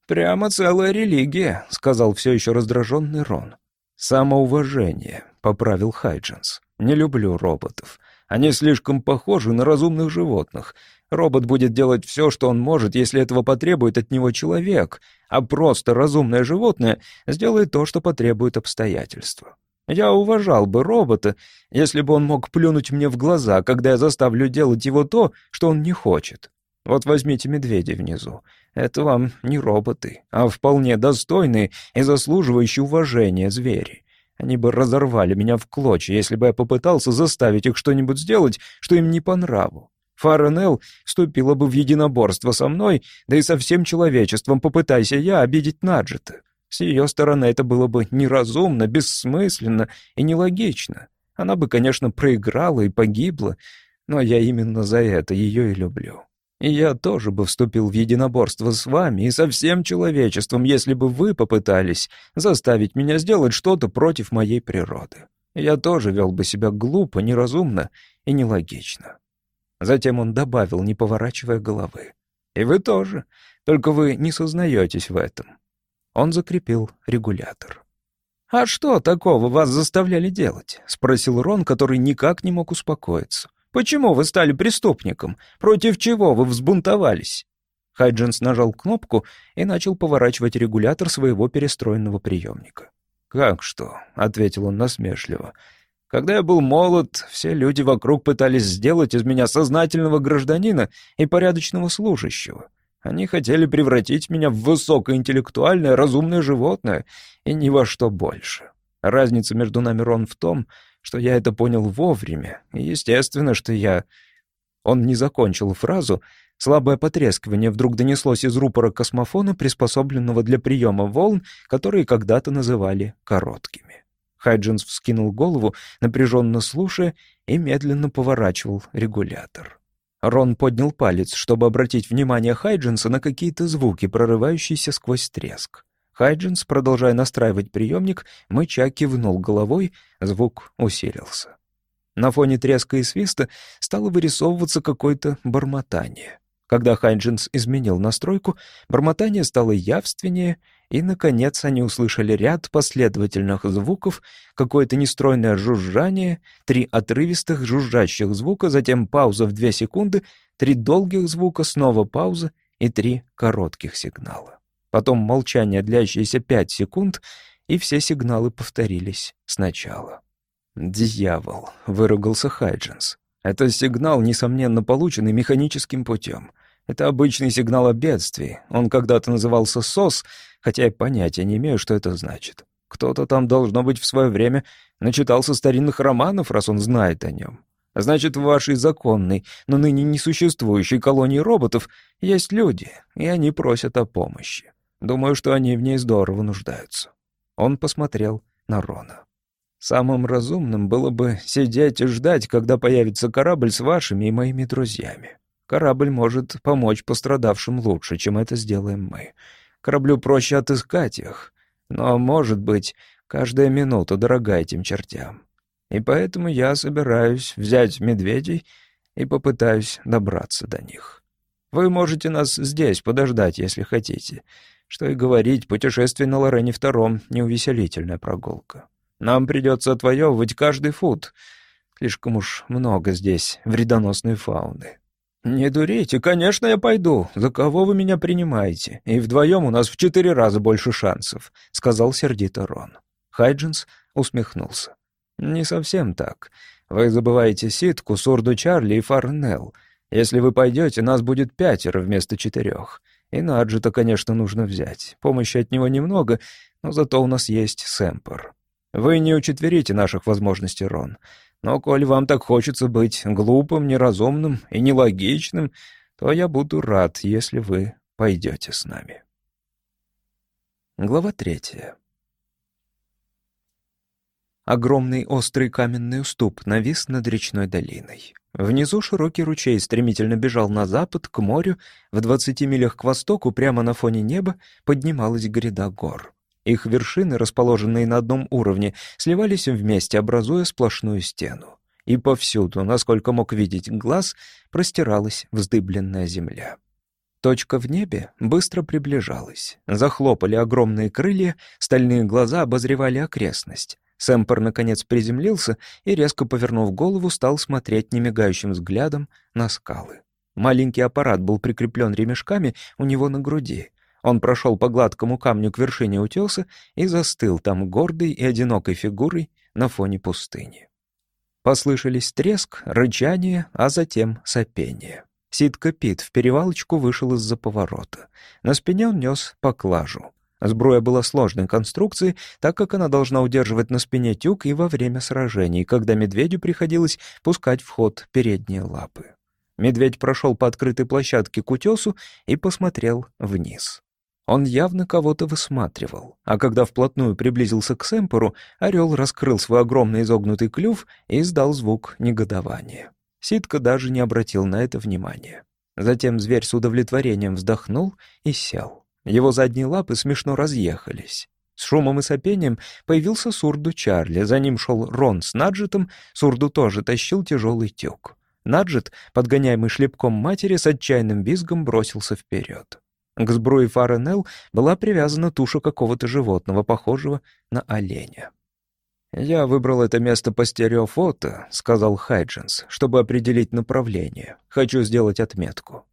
«Прямо целая религия», — сказал все еще раздраженный Рон. «Самоуважение», — поправил Хайджинс. «Не люблю роботов. Они слишком похожи на разумных животных. Робот будет делать все, что он может, если этого потребует от него человек, а просто разумное животное сделает то, что потребует обстоятельства. Я уважал бы робота, если бы он мог плюнуть мне в глаза, когда я заставлю делать его то, что он не хочет. Вот возьмите медведей внизу. Это вам не роботы, а вполне достойные и заслуживающие уважения звери. Они бы разорвали меня в клочья, если бы я попытался заставить их что-нибудь сделать, что им не по нраву. Фаренел вступила бы в единоборство со мной, да и со всем человечеством, попытайся я обидеть Наджета. С ее стороны это было бы неразумно, бессмысленно и нелогично. Она бы, конечно, проиграла и погибла, но я именно за это ее и люблю. И я тоже бы вступил в единоборство с вами и со всем человечеством, если бы вы попытались заставить меня сделать что-то против моей природы. Я тоже вел бы себя глупо, неразумно и нелогично». Затем он добавил, не поворачивая головы. «И вы тоже, только вы не сознаетесь в этом». Он закрепил регулятор. «А что такого вас заставляли делать?» — спросил Рон, который никак не мог успокоиться. Почему вы стали преступником? Против чего вы взбунтовались?» Хайджинс нажал кнопку и начал поворачивать регулятор своего перестроенного приемника. «Как что?» — ответил он насмешливо. «Когда я был молод, все люди вокруг пытались сделать из меня сознательного гражданина и порядочного служащего. Они хотели превратить меня в высокоинтеллектуальное, разумное животное и ни во что больше. Разница между нами, Рон, в том, что я это понял вовремя, естественно, что я... Он не закончил фразу. Слабое потрескивание вдруг донеслось из рупора космофона, приспособленного для приема волн, которые когда-то называли короткими. Хайджинс вскинул голову, напряженно слушая, и медленно поворачивал регулятор. Рон поднял палец, чтобы обратить внимание Хайджинса на какие-то звуки, прорывающиеся сквозь треск. Хайджинс, продолжая настраивать приемник, молча кивнул головой, звук усилился. На фоне треска и свиста стало вырисовываться какое-то бормотание. Когда Хайджинс изменил настройку, бормотание стало явственнее, и, наконец, они услышали ряд последовательных звуков, какое-то нестройное жужжание, три отрывистых жужжащих звука, затем пауза в две секунды, три долгих звука, снова пауза и три коротких сигнала. Потом молчание, длящееся пять секунд, и все сигналы повторились сначала. «Дьявол!» — выругался Хайджинс. «Это сигнал, несомненно, полученный механическим путем. Это обычный сигнал о бедствии. Он когда-то назывался СОС, хотя я понятия не имею, что это значит. Кто-то там, должно быть, в свое время начитался старинных романов, раз он знает о нем. Значит, в вашей законной, но ныне несуществующей колонии роботов есть люди, и они просят о помощи. Думаю, что они в ней здорово нуждаются». Он посмотрел на Рона. «Самым разумным было бы сидеть и ждать, когда появится корабль с вашими и моими друзьями. Корабль может помочь пострадавшим лучше, чем это сделаем мы. Кораблю проще отыскать их, но, может быть, каждая минута дорога этим чертям. И поэтому я собираюсь взять медведей и попытаюсь добраться до них. Вы можете нас здесь подождать, если хотите. Что и говорить, путешествие на Лорене Втором — неувеселительная прогулка. Нам придется отвоевывать каждый фут. Слишком уж много здесь вредоносной фауны. «Не дурите, конечно, я пойду. За кого вы меня принимаете? И вдвоем у нас в четыре раза больше шансов», — сказал сердито Рон. Хайджинс усмехнулся. «Не совсем так. Вы забываете Ситку, Сурду Чарли и Фарнелл. Если вы пойдете, нас будет пятеро вместо четырех. И Наджита, конечно, нужно взять. Помощи от него немного, но зато у нас есть Сэмпер. Вы не учетверите наших возможностей, Рон. Но коль вам так хочется быть глупым, неразумным и нелогичным, то я буду рад, если вы пойдете с нами. Глава третья. Огромный острый каменный уступ навис над речной долиной. Внизу широкий ручей стремительно бежал на запад, к морю. В двадцати милях к востоку, прямо на фоне неба, поднималась гряда гор. Их вершины, расположенные на одном уровне, сливались вместе, образуя сплошную стену. И повсюду, насколько мог видеть глаз, простиралась вздыбленная земля. Точка в небе быстро приближалась. Захлопали огромные крылья, стальные глаза обозревали окрестность. Сэмпер, наконец, приземлился и, резко повернув голову, стал смотреть немигающим взглядом на скалы. Маленький аппарат был прикреплен ремешками у него на груди. Он прошел по гладкому камню к вершине утеса и застыл там гордой и одинокой фигурой на фоне пустыни. Послышались треск, рычание, а затем сопение. Ситка Пит в перевалочку вышел из-за поворота. На спине он нес поклажу. Сбруя была сложной конструкции, так как она должна удерживать на спине тюк и во время сражений, когда медведю приходилось пускать в ход передние лапы. Медведь прошел по открытой площадке к утесу и посмотрел вниз. Он явно кого-то высматривал, а когда вплотную приблизился к Сэмпору, орел раскрыл свой огромный изогнутый клюв и издал звук негодования. Ситка даже не обратил на это внимания. Затем зверь с удовлетворением вздохнул и сел. Его задние лапы смешно разъехались. С шумом и сопением появился Сурду Чарли, за ним шел Рон с Наджетом, Сурду тоже тащил тяжелый тюк. Наджет, подгоняемый шлепком матери, с отчаянным визгом бросился вперед. К сбруе Фаренел была привязана туша какого-то животного, похожего на оленя. «Я выбрал это место по стереофото», — сказал Хайджинс, «чтобы определить направление. Хочу сделать отметку».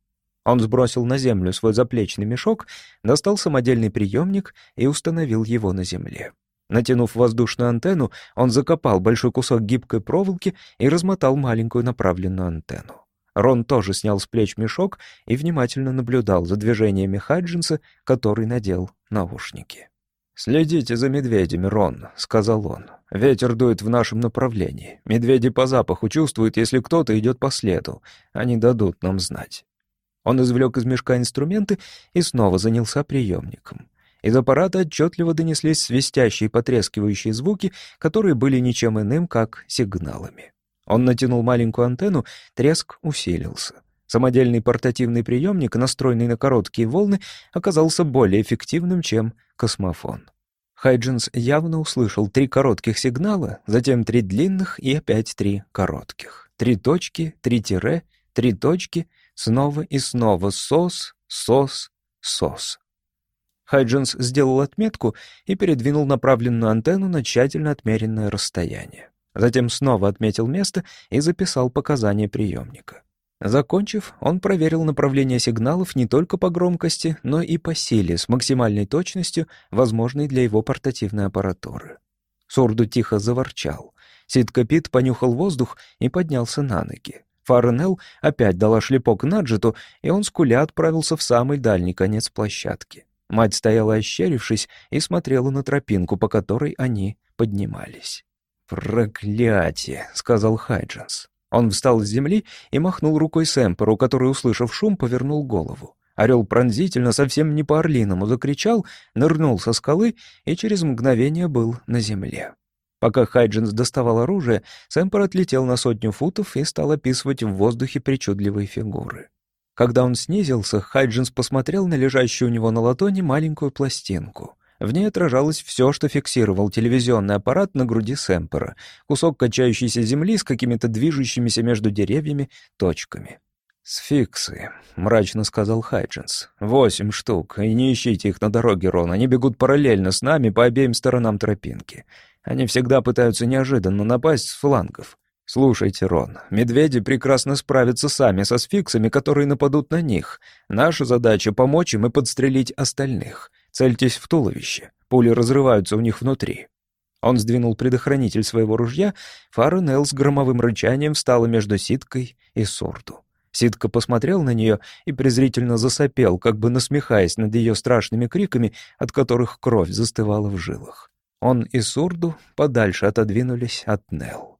Он сбросил на землю свой заплечный мешок, достал самодельный приемник и установил его на земле. Натянув воздушную антенну, он закопал большой кусок гибкой проволоки и размотал маленькую направленную антенну. Рон тоже снял с плеч мешок и внимательно наблюдал за движениями Хаджинса, который надел наушники. «Следите за медведями, Рон», — сказал он. «Ветер дует в нашем направлении. Медведи по запаху чувствуют, если кто-то идет по следу. Они дадут нам знать». Он извлек из мешка инструменты и снова занялся приемником. Из аппарата отчетливо донеслись свистящие и потрескивающие звуки, которые были ничем иным, как сигналами. Он натянул маленькую антенну, треск усилился. Самодельный портативный приемник, настроенный на короткие волны, оказался более эффективным, чем космофон. Хайджинс явно услышал три коротких сигнала, затем три длинных и опять три коротких. Три точки, три тире, три точки — Снова и снова сос, сос, сос. Хайджинс сделал отметку и передвинул направленную антенну на тщательно отмеренное расстояние. Затем снова отметил место и записал показания приемника. Закончив, он проверил направление сигналов не только по громкости, но и по силе с максимальной точностью, возможной для его портативной аппаратуры. Сурду тихо заворчал. Сид Капит понюхал воздух и поднялся на ноги. Фарнелл опять дала шлепок Наджету, и он скуля отправился в самый дальний конец площадки. Мать стояла ощерившись и смотрела на тропинку, по которой они поднимались. «Проклятие!» — сказал Хайджинс. Он встал с земли и махнул рукой Сэмперу, который, услышав шум, повернул голову. Орел пронзительно, совсем не по-орлиному, закричал, нырнул со скалы и через мгновение был на земле. Пока Хайджинс доставал оружие, Сэмпер отлетел на сотню футов и стал описывать в воздухе причудливые фигуры. Когда он снизился, Хайджинс посмотрел на лежащую у него на ладони маленькую пластинку. В ней отражалось все, что фиксировал телевизионный аппарат на груди Сэмпера, кусок качающейся земли с какими-то движущимися между деревьями точками. «Сфиксы», — мрачно сказал Хайджинс. «Восемь штук, и не ищите их на дороге, Рон, они бегут параллельно с нами по обеим сторонам тропинки. Они всегда пытаются неожиданно напасть с флангов. Слушайте, Рон, медведи прекрасно справятся сами со сфиксами, которые нападут на них. Наша задача — помочь им и подстрелить остальных. Цельтесь в туловище. Пули разрываются у них внутри. Он сдвинул предохранитель своего ружья, фара с громовым рычанием встала между Ситкой и Сорду. Ситка посмотрел на нее и презрительно засопел, как бы насмехаясь над ее страшными криками, от которых кровь застывала в жилах. Он и Сурду подальше отодвинулись от Нел.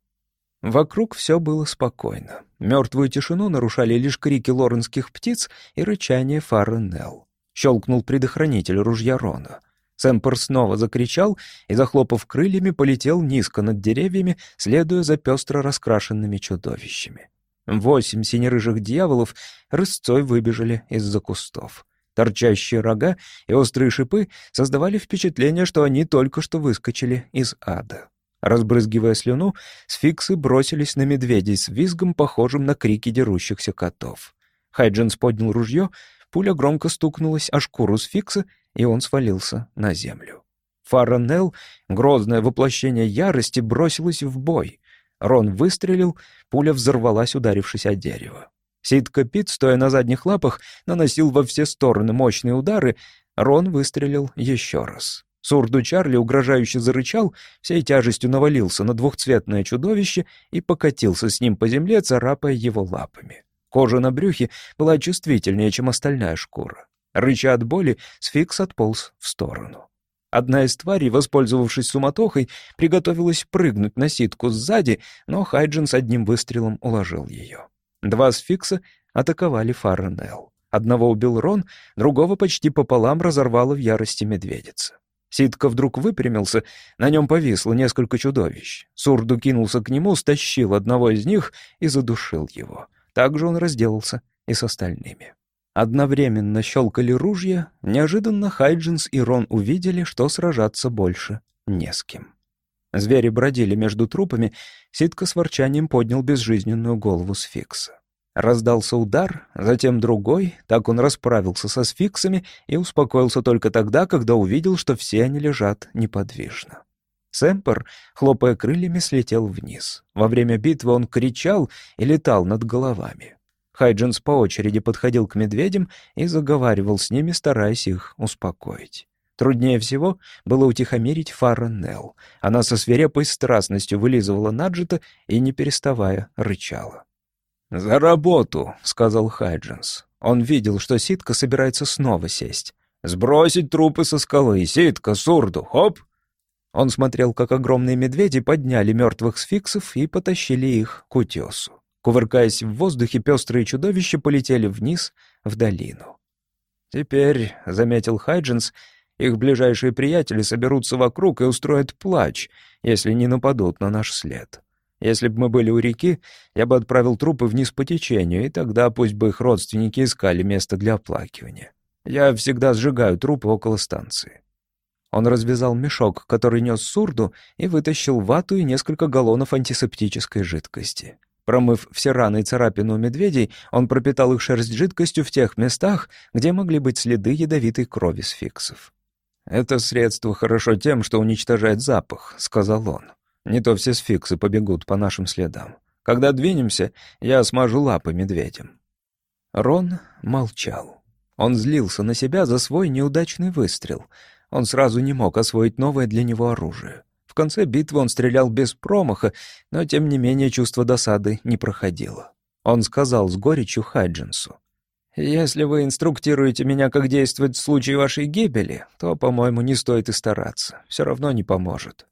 Вокруг все было спокойно. Мертвую тишину нарушали лишь крики лоренских птиц и рычание фары Нелл. Щелкнул предохранитель ружья Рона. Сэмпер снова закричал и, захлопав крыльями, полетел низко над деревьями, следуя за пестро раскрашенными чудовищами. Восемь синерыжих дьяволов рысцой выбежали из-за кустов. Торчащие рога и острые шипы создавали впечатление, что они только что выскочили из ада. Разбрызгивая слюну, сфиксы бросились на медведей с визгом, похожим на крики дерущихся котов. Хайджинс поднял ружье, пуля громко стукнулась о шкуру сфикса, и он свалился на землю. Фаранел, грозное воплощение ярости, бросилась в бой. Рон выстрелил, пуля взорвалась, ударившись о дерево. Ситка Пит, стоя на задних лапах, наносил во все стороны мощные удары. Рон выстрелил еще раз. Сурду Чарли угрожающе зарычал, всей тяжестью навалился на двухцветное чудовище и покатился с ним по земле, царапая его лапами. Кожа на брюхе была чувствительнее, чем остальная шкура. Рыча от боли, сфикс отполз в сторону. Одна из тварей, воспользовавшись суматохой, приготовилась прыгнуть на ситку сзади, но Хайджин с одним выстрелом уложил ее. Два сфикса атаковали Фарренелл. Одного убил Рон, другого почти пополам разорвало в ярости медведица. Ситка вдруг выпрямился, на нем повисло несколько чудовищ. Сурду кинулся к нему, стащил одного из них и задушил его. Также он разделался и с остальными. Одновременно щелкали ружья, неожиданно Хайджинс и Рон увидели, что сражаться больше не с кем. Звери бродили между трупами, Ситка с ворчанием поднял безжизненную голову сфикса. Раздался удар, затем другой, так он расправился со сфиксами и успокоился только тогда, когда увидел, что все они лежат неподвижно. Сэмпер, хлопая крыльями, слетел вниз. Во время битвы он кричал и летал над головами. Хайджинс по очереди подходил к медведям и заговаривал с ними, стараясь их успокоить. Труднее всего было утихомирить Фаро. Она со свирепой страстностью вылизывала Наджета и, не переставая, рычала. «За работу!» — сказал Хайджинс. Он видел, что Ситка собирается снова сесть. «Сбросить трупы со скалы! Ситка, сурду! Хоп!» Он смотрел, как огромные медведи подняли мертвых сфиксов и потащили их к утесу. Кувыркаясь в воздухе, пестрые чудовища полетели вниз, в долину. «Теперь», — заметил Хайджинс, их ближайшие приятели соберутся вокруг и устроят плач, если не нападут на наш след. Если бы мы были у реки, я бы отправил трупы вниз по течению, и тогда пусть бы их родственники искали место для оплакивания. Я всегда сжигаю трупы около станции». Он развязал мешок, который нес сурду, и вытащил вату и несколько галлонов антисептической жидкости. Промыв все раны и царапины у медведей, он пропитал их шерсть жидкостью в тех местах, где могли быть следы ядовитой крови сфиксов. «Это средство хорошо тем, что уничтожает запах», — сказал он. «Не то все сфиксы побегут по нашим следам. Когда двинемся, я смажу лапы медведям». Рон молчал. Он злился на себя за свой неудачный выстрел. Он сразу не мог освоить новое для него оружие. В конце битвы он стрелял без промаха, но тем не менее чувство досады не проходило. Он сказал с горечью Хаджинсу. «Если вы инструктируете меня, как действовать в случае вашей гибели, то, по-моему, не стоит и стараться. Все равно не поможет».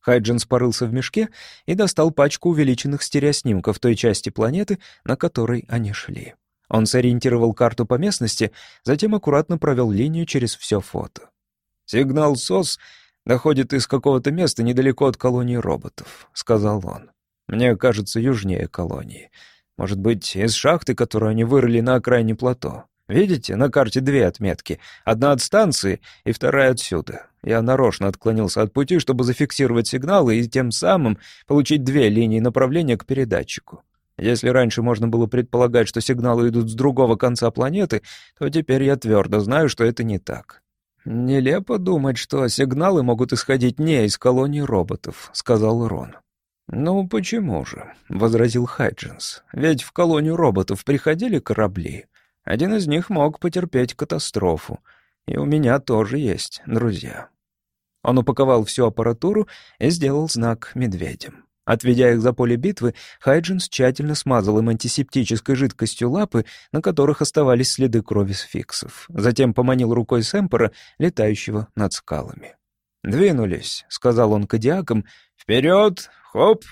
Хайджинс порылся в мешке и достал пачку увеличенных стереоснимков той части планеты, на которой они шли. Он сориентировал карту по местности, затем аккуратно провел линию через все фото. «Сигнал СОС доходит из какого-то места недалеко от колонии роботов», — сказал он. «Мне кажется, южнее колонии. Может быть, из шахты, которую они вырыли на окраине плато. Видите, на карте две отметки. Одна от станции и вторая отсюда. Я нарочно отклонился от пути, чтобы зафиксировать сигналы и тем самым получить две линии направления к передатчику. Если раньше можно было предполагать, что сигналы идут с другого конца планеты, то теперь я твердо знаю, что это не так. «Нелепо думать, что сигналы могут исходить не из колонии роботов», — сказал Рон. «Ну, почему же?» — возразил Хайджинс. «Ведь в колонию роботов приходили корабли. Один из них мог потерпеть катастрофу. И у меня тоже есть друзья». Он упаковал всю аппаратуру и сделал знак медведям. Отведя их за поле битвы, Хайджинс тщательно смазал им антисептической жидкостью лапы, на которых оставались следы крови сфиксов. Затем поманил рукой Сэмпера, летающего над скалами. «Двинулись», — сказал он кадиакам. «Вперед! Хоп!»